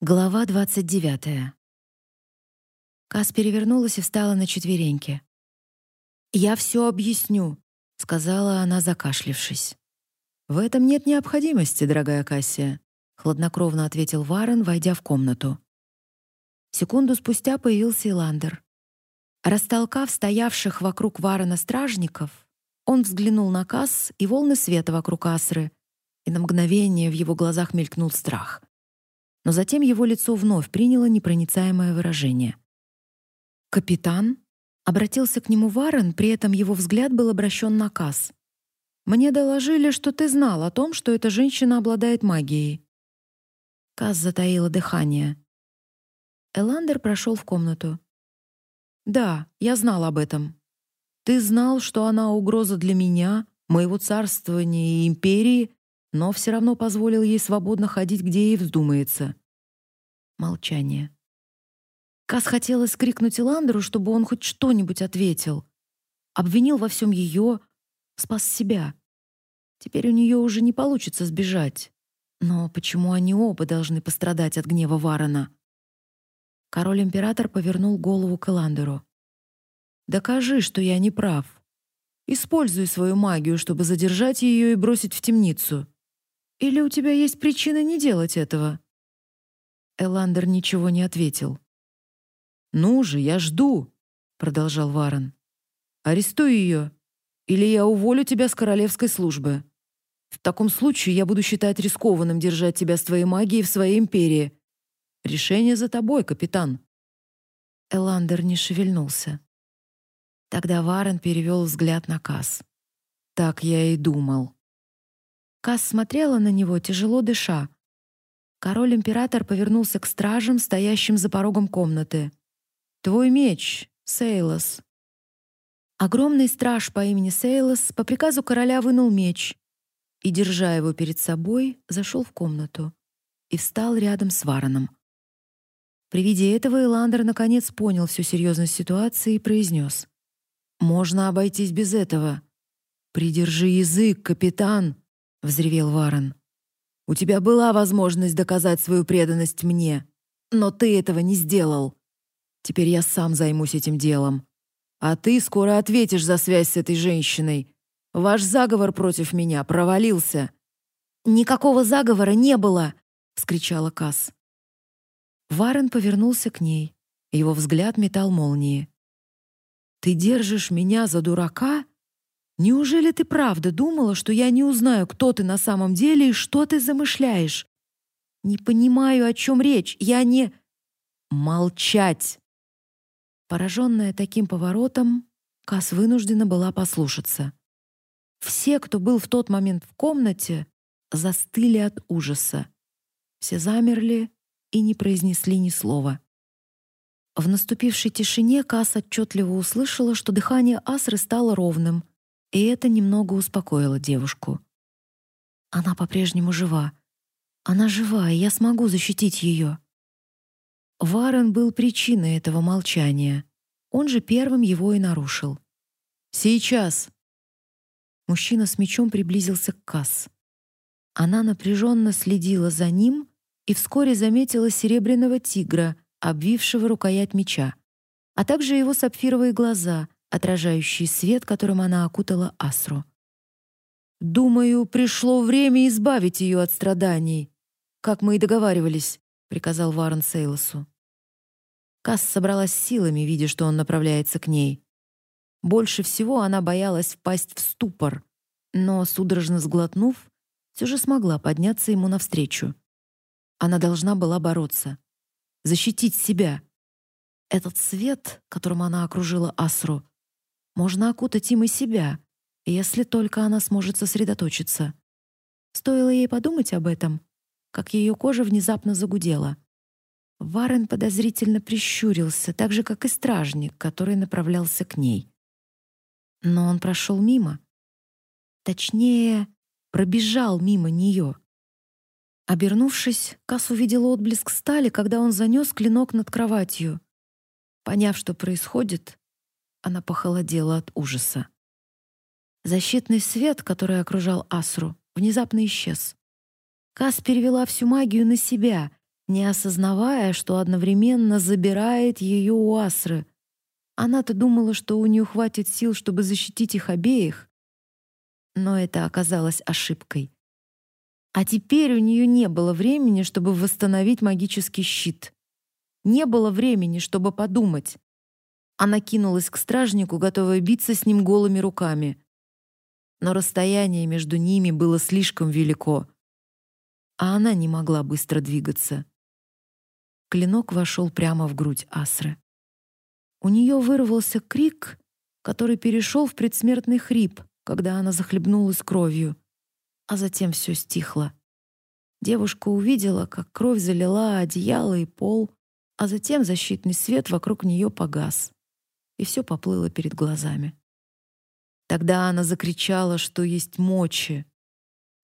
Глава 29. Кас перевернулась и встала на четвереньки. «Я все объясню», — сказала она, закашлившись. «В этом нет необходимости, дорогая Кассия», — хладнокровно ответил Варен, войдя в комнату. Секунду спустя появился Иландер. Растолкав стоявших вокруг Варена стражников, он взглянул на Кас и волны света вокруг Асры, и на мгновение в его глазах мелькнул страх — но затем его лицо вновь приняло непроницаемое выражение. «Капитан?» — обратился к нему Варен, при этом его взгляд был обращен на Касс. «Мне доложили, что ты знал о том, что эта женщина обладает магией». Касс затаила дыхание. Эландер прошел в комнату. «Да, я знал об этом. Ты знал, что она угроза для меня, моего царствования и империи, но все равно позволил ей свободно ходить, где ей вздумается. Молчание. Кас хотелось крикнуть Иландеру, чтобы он хоть что-нибудь ответил. Обвинил во всем ее, спас себя. Теперь у нее уже не получится сбежать. Но почему они оба должны пострадать от гнева Варона? Король-император повернул голову к Эландеру. «Докажи, что я не прав. Используй свою магию, чтобы задержать ее и бросить в темницу. Или у тебя есть причина не делать этого?» Эландер ничего не ответил. «Ну же, я жду», — продолжал Варен. «Арестуй ее, или я уволю тебя с королевской службы. В таком случае я буду считать рискованным держать тебя с твоей магией в своей империи. Решение за тобой, капитан». Эландер не шевельнулся. Тогда Варен перевел взгляд на Кас. «Так я и думал». Кас смотрела на него, тяжело дыша. Король-император повернулся к стражам, стоящим за порогом комнаты. «Твой меч, Сейлос». Огромный страж по имени Сейлос по приказу короля вынул меч и, держа его перед собой, зашел в комнату и встал рядом с Вараном. При виде этого Эландер наконец понял всю серьезность ситуации и произнес. «Можно обойтись без этого. Придержи язык, капитан!» — взревел Варен. «У тебя была возможность доказать свою преданность мне, но ты этого не сделал. Теперь я сам займусь этим делом. А ты скоро ответишь за связь с этой женщиной. Ваш заговор против меня провалился». «Никакого заговора не было!» — вскричала Касс. Варен повернулся к ней. Его взгляд метал молнии. «Ты держишь меня за дурака?» Неужели ты правда думала, что я не узнаю, кто ты на самом деле и что ты замышляешь? Не понимаю, о чем речь. Я не молчать. Пораженная таким поворотом, Кас вынуждена была послушаться. Все, кто был в тот момент в комнате, застыли от ужаса. Все замерли и не произнесли ни слова. В наступившей тишине Кас отчетливо услышала, что дыхание Асры стало ровным, и это немного успокоило девушку. Она по-прежнему жива. Она жива, и я смогу защитить ее. Варен был причиной этого молчания. Он же первым его и нарушил. «Сейчас!» Мужчина с мечом приблизился к Касс. Она напряженно следила за ним и вскоре заметила серебряного тигра, обвившего рукоять меча, а также его сапфировые глаза, отражающий свет, которым она окутала Асру. «Думаю, пришло время избавить ее от страданий, как мы и договаривались», — приказал Варен Сейлосу. Касс собралась силами, видя, что он направляется к ней. Больше всего она боялась впасть в ступор, но, судорожно сглотнув, все же смогла подняться ему навстречу. Она должна была бороться, защитить себя. Этот свет, которым она окружила Асру, можно окутать им и себя, если только она сможет сосредоточиться. Стоило ей подумать об этом, как ее кожа внезапно загудела. Варен подозрительно прищурился, так же, как и стражник, который направлялся к ней. Но он прошел мимо. Точнее, пробежал мимо нее. Обернувшись, Кас увидел отблеск стали, когда он занес клинок над кроватью. Поняв, что происходит, она похолодела от ужаса. Защитный свет, который окружал Асру, внезапно исчез. Кас перевела всю магию на себя, не осознавая, что одновременно забирает ее у Асры. Она-то думала, что у нее хватит сил, чтобы защитить их обеих. Но это оказалось ошибкой. А теперь у нее не было времени, чтобы восстановить магический щит. Не было времени, чтобы подумать. Она кинулась к стражнику, готовая биться с ним голыми руками. Но расстояние между ними было слишком велико, а она не могла быстро двигаться. Клинок вошел прямо в грудь Асры. У нее вырвался крик, который перешел в предсмертный хрип, когда она захлебнулась кровью а затем все стихло. Девушка увидела, как кровь залила одеяло и пол, а затем защитный свет вокруг нее погас, и все поплыло перед глазами. Тогда она закричала, что есть мочи.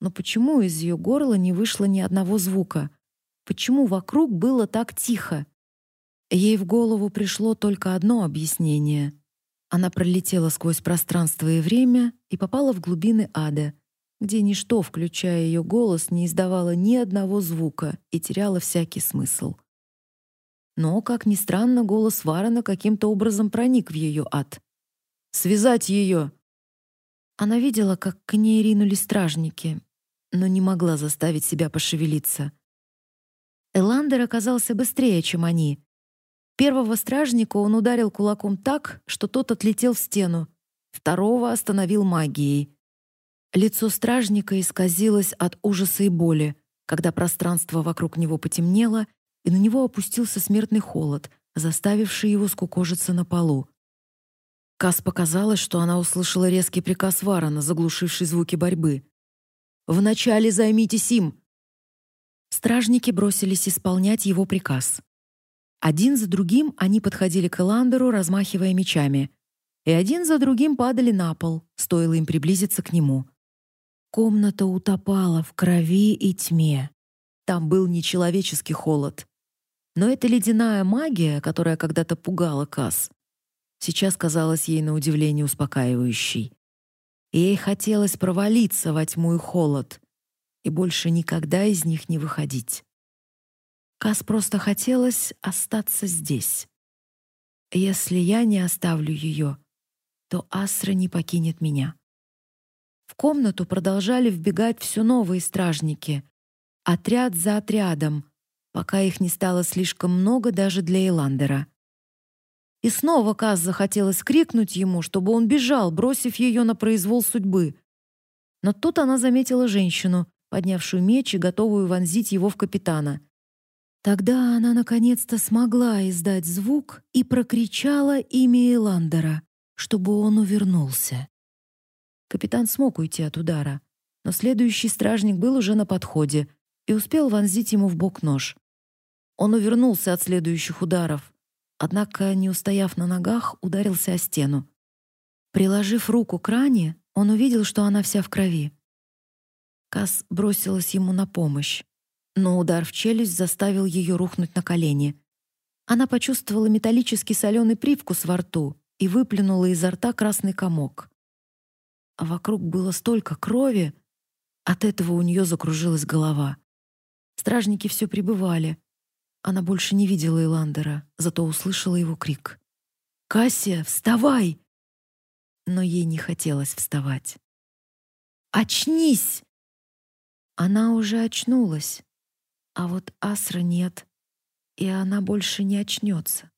Но почему из ее горла не вышло ни одного звука? Почему вокруг было так тихо? Ей в голову пришло только одно объяснение. Она пролетела сквозь пространство и время и попала в глубины ада — где ничто, включая ее голос, не издавало ни одного звука и теряло всякий смысл. Но, как ни странно, голос Варона каким-то образом проник в ее ад. «Связать ее!» Она видела, как к ней ринулись стражники, но не могла заставить себя пошевелиться. Эландер оказался быстрее, чем они. Первого стражника он ударил кулаком так, что тот отлетел в стену, второго остановил магией — Лицо стражника исказилось от ужаса и боли, когда пространство вокруг него потемнело, и на него опустился смертный холод, заставивший его скукожиться на полу. Кас показалось, что она услышала резкий приказ Варана, заглушивший звуки борьбы. «Вначале займитесь им!» Стражники бросились исполнять его приказ. Один за другим они подходили к Эландеру, размахивая мечами, и один за другим падали на пол, стоило им приблизиться к нему. Комната утопала в крови и тьме. Там был нечеловеческий холод. Но эта ледяная магия, которая когда-то пугала Кас, сейчас казалась ей на удивление успокаивающей. ей хотелось провалиться во тьму и холод и больше никогда из них не выходить. Кас просто хотелось остаться здесь. Если я не оставлю ее, то Асра не покинет меня. В комнату продолжали вбегать все новые стражники, отряд за отрядом, пока их не стало слишком много даже для Эландера. И снова Каз захотелось крикнуть ему, чтобы он бежал, бросив ее на произвол судьбы. Но тут она заметила женщину, поднявшую меч и готовую вонзить его в капитана. Тогда она наконец-то смогла издать звук и прокричала имя Эландера, чтобы он увернулся. Капитан смог уйти от удара, но следующий стражник был уже на подходе и успел вонзить ему в бок нож. Он увернулся от следующих ударов, однако, не устояв на ногах, ударился о стену. Приложив руку к ране, он увидел, что она вся в крови. Кас бросилась ему на помощь, но удар в челюсть заставил ее рухнуть на колени. Она почувствовала металлический соленый привкус во рту и выплюнула изо рта красный комок а вокруг было столько крови. От этого у нее закружилась голова. Стражники все прибывали. Она больше не видела Иландера, зато услышала его крик. «Кассия, вставай!» Но ей не хотелось вставать. «Очнись!» Она уже очнулась, а вот Асра нет, и она больше не очнется.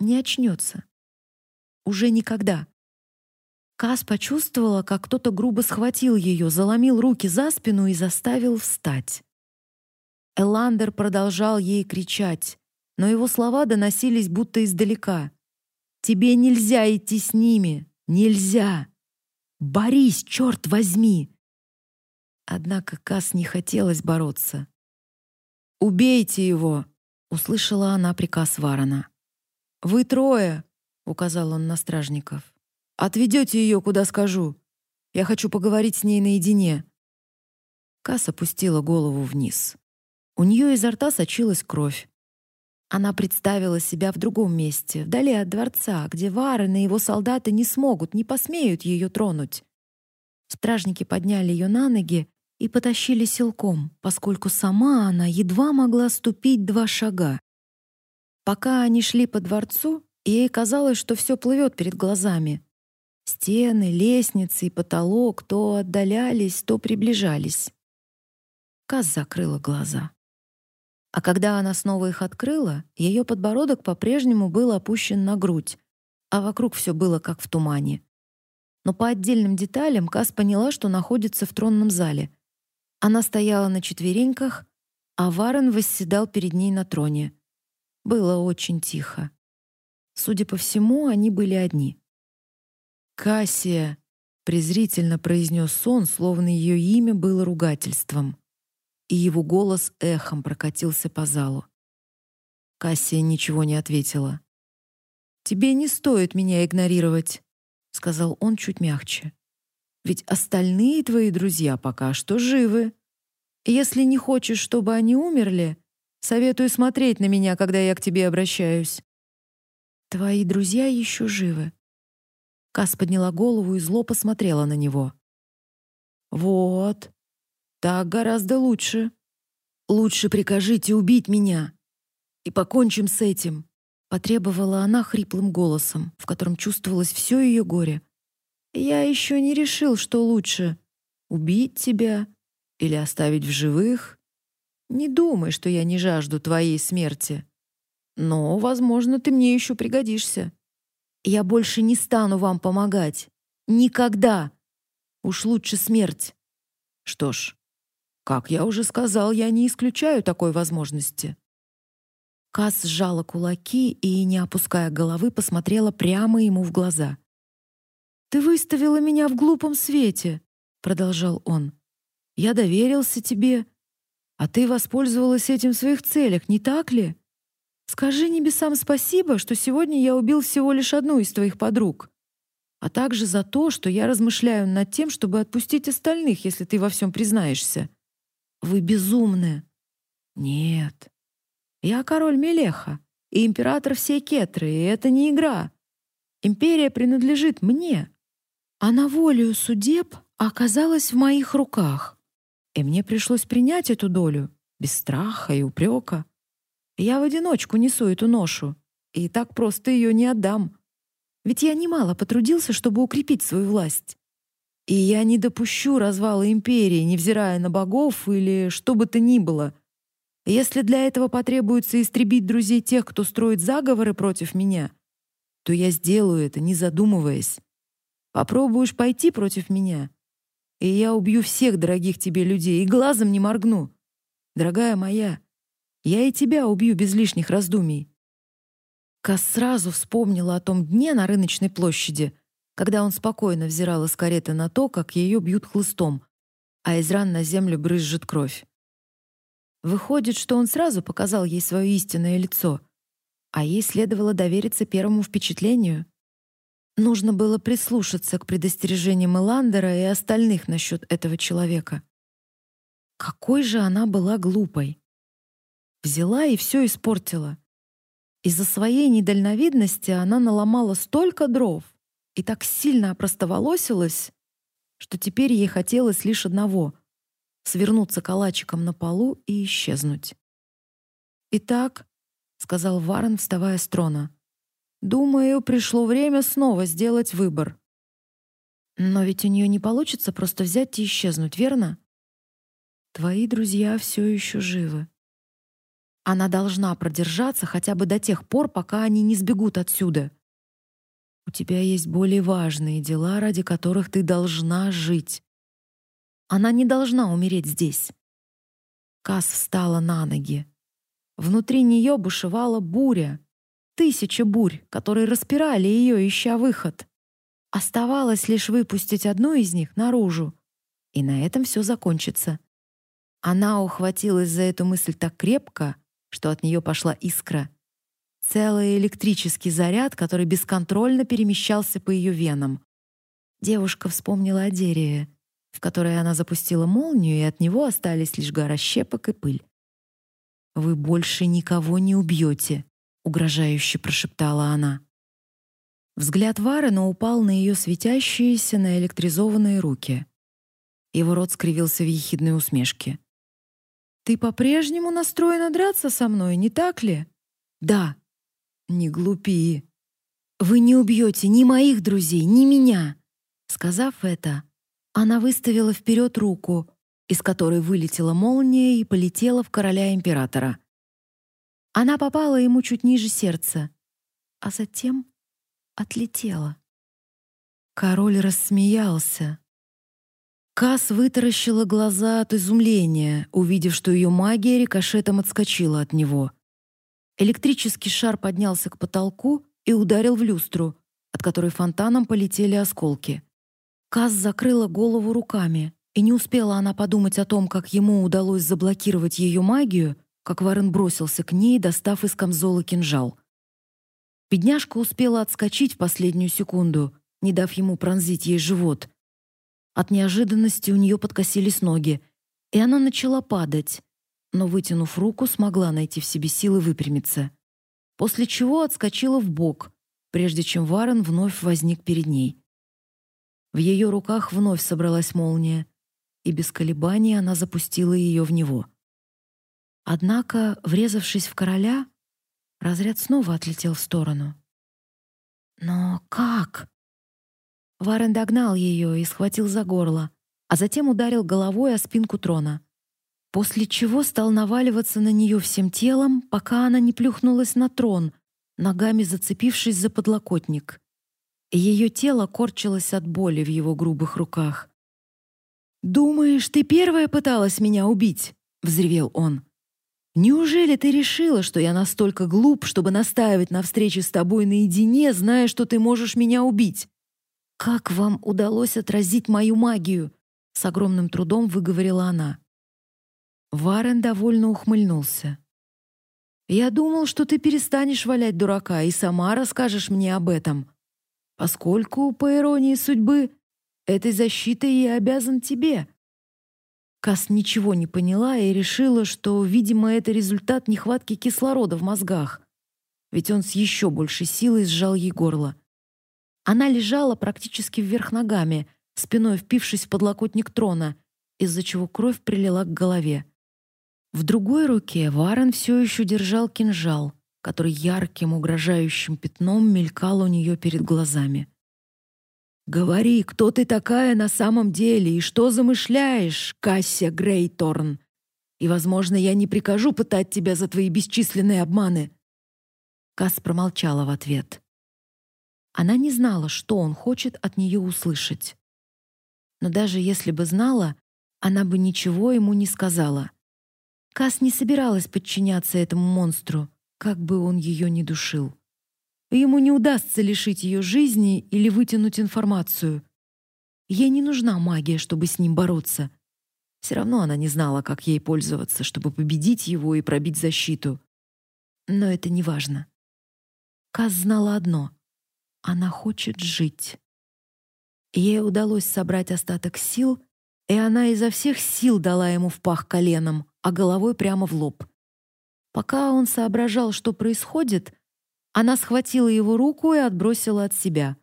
Не очнется. Уже никогда. Кас почувствовала, как кто-то грубо схватил ее, заломил руки за спину и заставил встать. Эландер продолжал ей кричать, но его слова доносились будто издалека. «Тебе нельзя идти с ними! Нельзя! Борись, черт возьми!» Однако Кас не хотелось бороться. «Убейте его!» — услышала она приказ Варона. «Вы трое!» — указал он на стражников. Отведете ее, куда скажу. Я хочу поговорить с ней наедине». Касс опустила голову вниз. У нее изо рта сочилась кровь. Она представила себя в другом месте, вдали от дворца, где Варен и его солдаты не смогут, не посмеют ее тронуть. Стражники подняли ее на ноги и потащили силком, поскольку сама она едва могла ступить два шага. Пока они шли по дворцу, ей казалось, что все плывет перед глазами. Стены, лестницы и потолок то отдалялись, то приближались. Каз закрыла глаза. А когда она снова их открыла, ее подбородок по-прежнему был опущен на грудь, а вокруг все было как в тумане. Но по отдельным деталям Кас поняла, что находится в тронном зале. Она стояла на четвереньках, а Варен восседал перед ней на троне. Было очень тихо. Судя по всему, они были одни. «Кассия!» — презрительно произнес он, словно ее имя было ругательством. И его голос эхом прокатился по залу. Кассия ничего не ответила. «Тебе не стоит меня игнорировать», — сказал он чуть мягче. «Ведь остальные твои друзья пока что живы. Если не хочешь, чтобы они умерли, советую смотреть на меня, когда я к тебе обращаюсь». «Твои друзья еще живы». Кас подняла голову и зло посмотрела на него. «Вот, так гораздо лучше. Лучше прикажите убить меня, и покончим с этим». Потребовала она хриплым голосом, в котором чувствовалось все ее горе. «Я еще не решил, что лучше — убить тебя или оставить в живых. Не думай, что я не жажду твоей смерти. Но, возможно, ты мне еще пригодишься. Я больше не стану вам помогать. Никогда. Уж лучше смерть. Что ж, как я уже сказал, я не исключаю такой возможности. Кас сжала кулаки и, не опуская головы, посмотрела прямо ему в глаза. «Ты выставила меня в глупом свете», — продолжал он. «Я доверился тебе, а ты воспользовалась этим в своих целях, не так ли? Скажи небесам спасибо, что сегодня я убил всего лишь одну из твоих подруг, а также за то, что я размышляю над тем, чтобы отпустить остальных, если ты во всем признаешься. Вы безумны». «Нет, я король Мелеха и император всей Кетры, и это не игра. Империя принадлежит мне. А на волю судеб оказалась в моих руках. И мне пришлось принять эту долю, без страха и упрека. Я в одиночку несу эту ношу, и так просто ее не отдам. Ведь я немало потрудился, чтобы укрепить свою власть. И я не допущу развала империи, невзирая на богов или что бы то ни было — если для этого потребуется истребить друзей тех, кто строит заговоры против меня, то я сделаю это, не задумываясь. Попробуешь пойти против меня, и я убью всех дорогих тебе людей и глазом не моргну. Дорогая моя, я и тебя убью без лишних раздумий. Кас сразу вспомнила о том дне на рыночной площади, когда он спокойно взирал из кареты на то, как ее бьют хлыстом, а из ран на землю брызжет кровь. Выходит, что он сразу показал ей свое истинное лицо, а ей следовало довериться первому впечатлению. Нужно было прислушаться к предостережениям Эландера и остальных насчет этого человека. Какой же она была глупой. Взяла и все испортила. Из-за своей недальновидности она наломала столько дров и так сильно опростоволосилась, что теперь ей хотелось лишь одного свернуться калачиком на полу и исчезнуть. «Итак», — сказал Варен, вставая с трона, «думаю, пришло время снова сделать выбор». «Но ведь у нее не получится просто взять и исчезнуть, верно?» «Твои друзья все еще живы. Она должна продержаться хотя бы до тех пор, пока они не сбегут отсюда. У тебя есть более важные дела, ради которых ты должна жить. Она не должна умереть здесь. Кас встала на ноги. Внутри нее бушевала буря. Тысяча бурь, которые распирали ее, ища выход. Оставалось лишь выпустить одну из них наружу. И на этом все закончится. Она ухватилась за эту мысль так крепко, что от нее пошла искра. Целый электрический заряд, который бесконтрольно перемещался по ее венам. Девушка вспомнила о Дереве в которое она запустила молнию, и от него остались лишь гора щепок и пыль. «Вы больше никого не убьете», — угрожающе прошептала она. Взгляд Варена упал на ее светящиеся наэлектризованные руки. Его рот скривился в ехидной усмешке. «Ты по-прежнему настроена драться со мной, не так ли?» «Да». «Не глупи». «Вы не убьете ни моих друзей, ни меня». Сказав это, она выставила вперед руку, из которой вылетела молния и полетела в короля императора. Она попала ему чуть ниже сердца, а затем отлетела. Король рассмеялся. Кас вытаращила глаза от изумления, увидев, что ее магия рикошетом отскочила от него. Электрический шар поднялся к потолку и ударил в люстру, от которой фонтаном полетели осколки. Кас закрыла голову руками, и не успела она подумать о том, как ему удалось заблокировать ее магию, как Варен бросился к ней, достав из камзола кинжал. Бедняжка успела отскочить в последнюю секунду, не дав ему пронзить ей живот. От неожиданности у нее подкосились ноги, и она начала падать, но, вытянув руку, смогла найти в себе силы выпрямиться. После чего отскочила в бок, прежде чем Варен вновь возник перед ней. В ее руках вновь собралась молния, и без колебаний она запустила ее в него. Однако, врезавшись в короля, разряд снова отлетел в сторону. Но как? Варен догнал ее и схватил за горло, а затем ударил головой о спинку трона. После чего стал наваливаться на нее всем телом, пока она не плюхнулась на трон, ногами зацепившись за подлокотник. Ее тело корчилось от боли в его грубых руках. «Думаешь, ты первая пыталась меня убить?» — взревел он. Неужели ты решила, что я настолько глуп, чтобы настаивать на встрече с тобой наедине, зная, что ты можешь меня убить? Как вам удалось отразить мою магию? С огромным трудом выговорила она. Варен довольно ухмыльнулся. Я думал, что ты перестанешь валять дурака и сама расскажешь мне об этом, поскольку, по иронии судьбы, этой защитой я обязан тебе. Кас ничего не поняла и решила, что, видимо, это результат нехватки кислорода в мозгах. Ведь он с еще большей силой сжал ей горло. Она лежала практически вверх ногами, спиной впившись в подлокотник трона, из-за чего кровь прилила к голове. В другой руке Варен все еще держал кинжал, который ярким угрожающим пятном мелькал у нее перед глазами. Говори, кто ты такая на самом деле и что замышляешь, Кассия Грейторн? И, возможно, я не прикажу пытать тебя за твои бесчисленные обманы. Касс промолчала в ответ. Она не знала, что он хочет от нее услышать. Но даже если бы знала, она бы ничего ему не сказала. Кас не собиралась подчиняться этому монстру, как бы он ее ни душил. Ему не удастся лишить ее жизни или вытянуть информацию. Ей не нужна магия, чтобы с ним бороться. Все равно она не знала, как ей пользоваться, чтобы победить его и пробить защиту. Но это не важно. Каз знала одно — она хочет жить. Ей удалось собрать остаток сил, и она изо всех сил дала ему в пах коленом, а головой прямо в лоб. Пока он соображал, что происходит, она схватила его руку и отбросила от себя.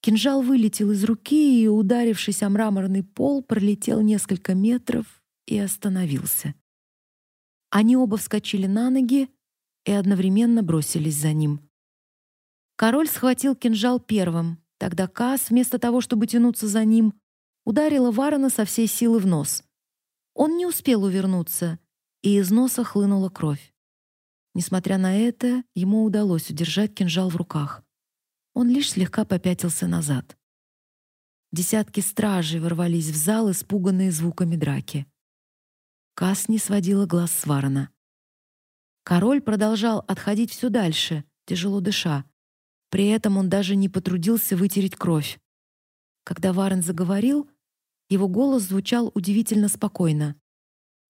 Кинжал вылетел из руки и, ударившись о мраморный пол, пролетел несколько метров и остановился. Они оба вскочили на ноги и одновременно бросились за ним. Король схватил кинжал первым, тогда Кас, вместо того, чтобы тянуться за ним, ударила Варона со всей силы в нос. Он не успел увернуться, и из носа хлынула кровь. Несмотря на это, ему удалось удержать кинжал в руках. Он лишь слегка попятился назад. Десятки стражей ворвались в зал, испуганные звуками драки. Кас не сводила глаз с Варона. Король продолжал отходить все дальше, тяжело дыша. При этом он даже не потрудился вытереть кровь. Когда Варен заговорил, его голос звучал удивительно спокойно.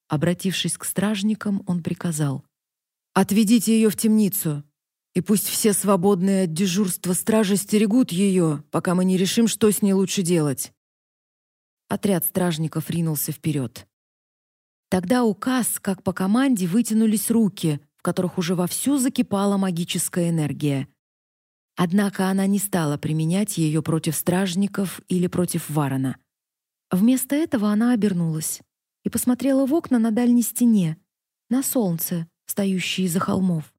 Обратившись к стражникам, он приказал: Отведите ее в темницу, и пусть все свободные от дежурства стражи стерегут ее, пока мы не решим, что с ней лучше делать. Отряд стражников ринулся вперед. Тогда у Кас, как по команде, вытянулись руки, в которых уже вовсю закипала магическая энергия. Однако она не стала применять ее против стражников или против Варона. Вместо этого она обернулась и посмотрела в окна на дальней стене, на солнце, встающее из-за холмов.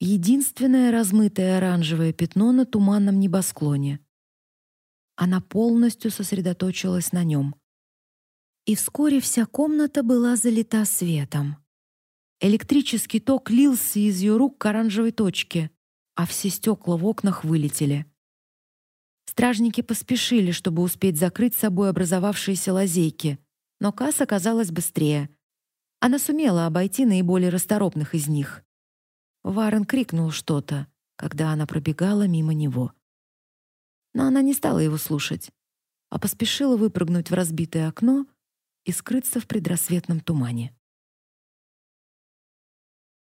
Единственное размытое оранжевое пятно на туманном небосклоне. Она полностью сосредоточилась на нем. И вскоре вся комната была залита светом. Электрический ток лился из ее рук к оранжевой точке, а все стекла в окнах вылетели. Стражники поспешили, чтобы успеть закрыть собой образовавшиеся лазейки, но Касс оказалась быстрее. Она сумела обойти наиболее расторопных из них. Варен крикнул что-то, когда она пробегала мимо него. Но она не стала его слушать, а поспешила выпрыгнуть в разбитое окно и скрыться в предрассветном тумане.